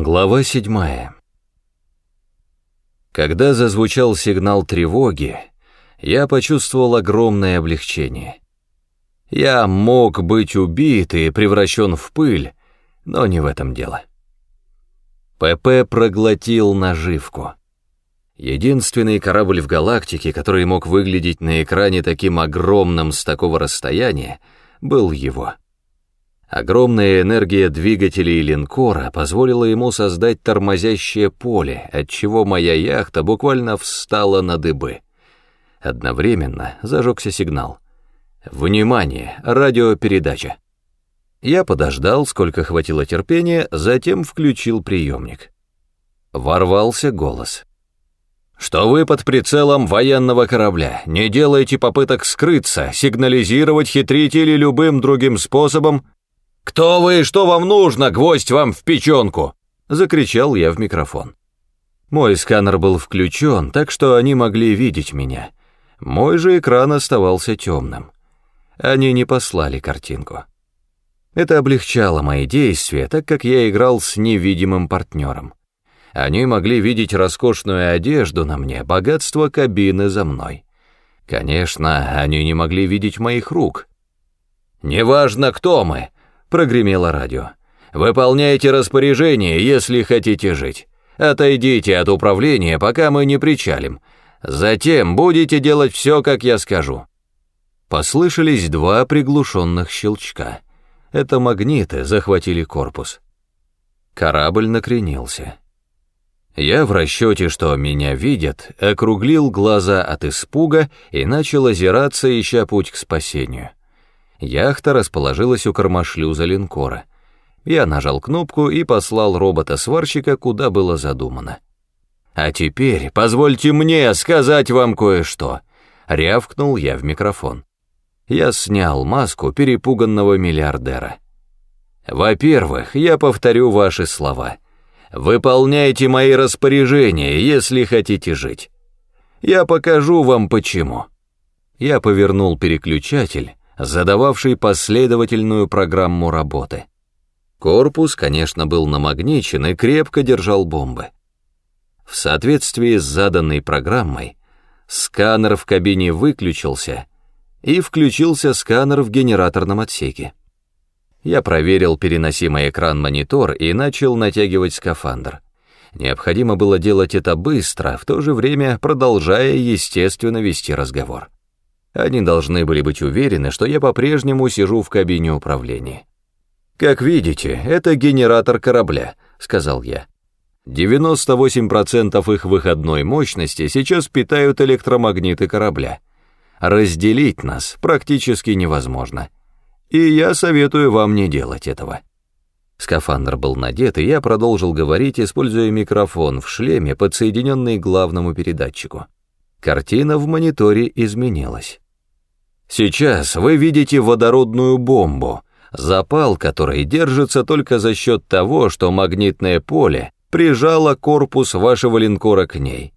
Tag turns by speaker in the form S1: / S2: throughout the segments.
S1: Глава седьмая. Когда зазвучал сигнал тревоги, я почувствовал огромное облегчение. Я мог быть убит и превращен в пыль, но не в этом дело. ПП проглотил наживку. Единственный корабль в галактике, который мог выглядеть на экране таким огромным с такого расстояния, был его. Огромная энергия двигателей линкора позволила ему создать тормозящее поле, отчего моя яхта буквально встала на дыбы. Одновременно зажегся сигнал. «Внимание! Радиопередача!» Я подождал, сколько хватило терпения, затем включил приемник. Ворвался голос. «Что вы под прицелом военного корабля? Не делайте попыток скрыться, сигнализировать, хитрить или любым другим способом «Кто вы и что вам нужно, гвоздь вам в печенку?» — закричал я в микрофон. Мой сканер был включен, так что они могли видеть меня. Мой же экран оставался темным. Они не послали картинку. Это облегчало мои действия, так как я играл с невидимым партнером. Они могли видеть роскошную одежду на мне, богатство кабины за мной. Конечно, они не могли видеть моих рук. «Неважно, кто мы», прогремело радио. «Выполняйте распоряжение, если хотите жить. Отойдите от управления, пока мы не причалим. Затем будете делать все, как я скажу». Послышались два приглушенных щелчка. Это магниты захватили корпус. Корабль накренился. Я в расчете, что меня видят, округлил глаза от испуга и начал озираться, ища путь к спасению. Яхта расположилась у кормошлюза линкора. Я нажал кнопку и послал робота-сварщика, куда было задумано. «А теперь позвольте мне сказать вам кое-что», — рявкнул я в микрофон. Я снял маску перепуганного миллиардера. «Во-первых, я повторю ваши слова. Выполняйте мои распоряжения, если хотите жить. Я покажу вам почему». Я повернул переключатель, задававший последовательную программу работы. Корпус, конечно, был намагничен и крепко держал бомбы. В соответствии с заданной программой, сканер в кабине выключился, и включился сканер в генераторном отсеке. Я проверил переносимый экран-монитор и начал натягивать скафандр. Необходимо было делать это быстро, в то же время продолжая естественно вести разговор. Они должны были быть уверены, что я по-прежнему сижу в кабине управления. «Как видите, это генератор корабля», — сказал я. 98% их выходной мощности сейчас питают электромагниты корабля. Разделить нас практически невозможно. И я советую вам не делать этого. Скафандр был надет, и я продолжил говорить, используя микрофон в шлеме, подсоединенный к главному передатчику. Картина в мониторе изменилась. Сейчас вы видите водородную бомбу, запал которой держится только за счет того, что магнитное поле прижало корпус вашего линкора к ней.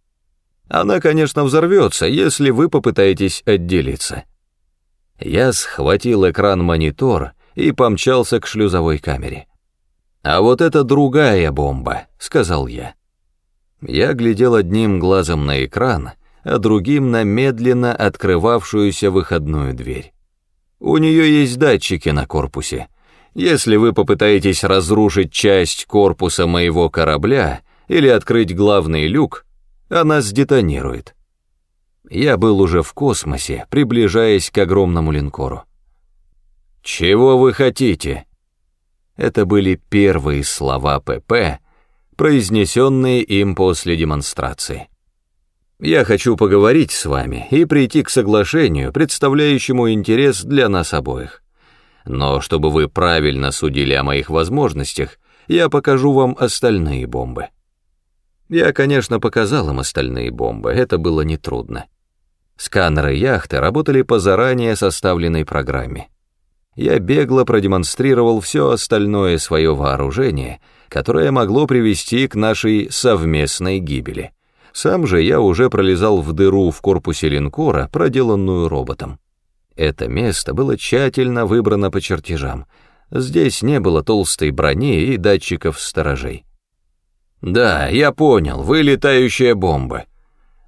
S1: Она, конечно, взорвется, если вы попытаетесь отделиться. Я схватил экран-монитор и помчался к шлюзовой камере. «А вот это другая бомба», — сказал я. Я глядел одним глазом на экран, а другим на медленно открывавшуюся выходную дверь. У нее есть датчики на корпусе. Если вы попытаетесь разрушить часть корпуса моего корабля или открыть главный люк, она сдетонирует. Я был уже в космосе, приближаясь к огромному линкору. «Чего вы хотите?» Это были первые слова ПП, произнесенные им после демонстрации. Я хочу поговорить с вами и прийти к соглашению, представляющему интерес для нас обоих. Но чтобы вы правильно судили о моих возможностях, я покажу вам остальные бомбы. Я, конечно, показал им остальные бомбы, это было нетрудно. Сканеры яхты работали по заранее составленной программе. Я бегло продемонстрировал все остальное свое вооружение, которое могло привести к нашей совместной гибели. Сам же я уже пролезал в дыру в корпусе линкора, проделанную роботом. Это место было тщательно выбрано по чертежам. Здесь не было толстой брони и датчиков сторожей. «Да, я понял, вы летающая бомба.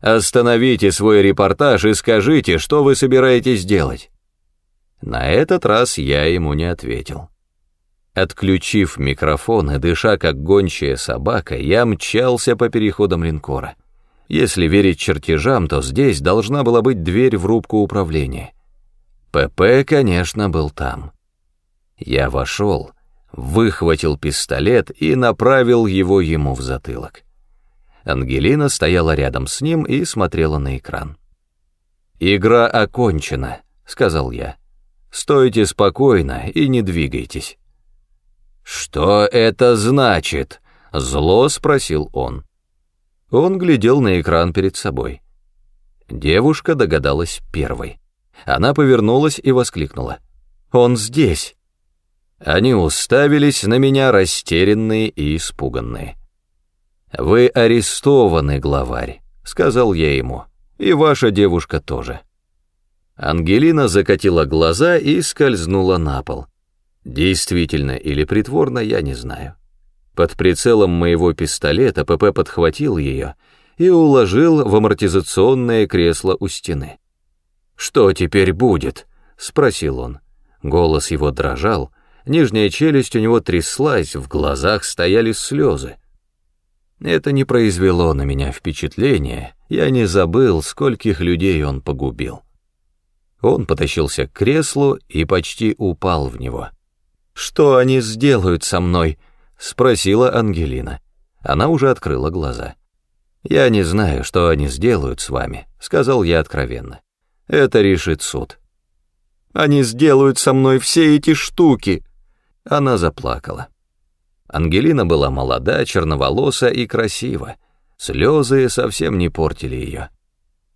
S1: Остановите свой репортаж и скажите, что вы собираетесь делать». На этот раз я ему не ответил. Отключив микрофон и дыша как гончая собака, я мчался по переходам линкора. Если верить чертежам, то здесь должна была быть дверь в рубку управления. ПП, конечно, был там. Я вошел, выхватил пистолет и направил его ему в затылок. Ангелина стояла рядом с ним и смотрела на экран. «Игра окончена», — сказал я. «Стойте спокойно и не двигайтесь». «Что это значит?» — зло спросил он. Он глядел на экран перед собой. Девушка догадалась первой. Она повернулась и воскликнула. «Он здесь!» Они уставились на меня, растерянные и испуганные. «Вы арестованы, главарь», — сказал я ему, — «и ваша девушка тоже». Ангелина закатила глаза и скользнула на пол. Действительно или притворно, я не знаю. Под прицелом моего пистолета ПП подхватил ее и уложил в амортизационное кресло у стены. «Что теперь будет?» — спросил он. Голос его дрожал, нижняя челюсть у него тряслась, в глазах стояли слезы. Это не произвело на меня впечатления, я не забыл, скольких людей он погубил. Он потащился к креслу и почти упал в него. «Что они сделают со мной?» — спросила Ангелина. Она уже открыла глаза. «Я не знаю, что они сделают с вами», — сказал я откровенно. «Это решит суд». «Они сделают со мной все эти штуки!» Она заплакала. Ангелина была молода, черноволоса и красива. Слезы совсем не портили ее.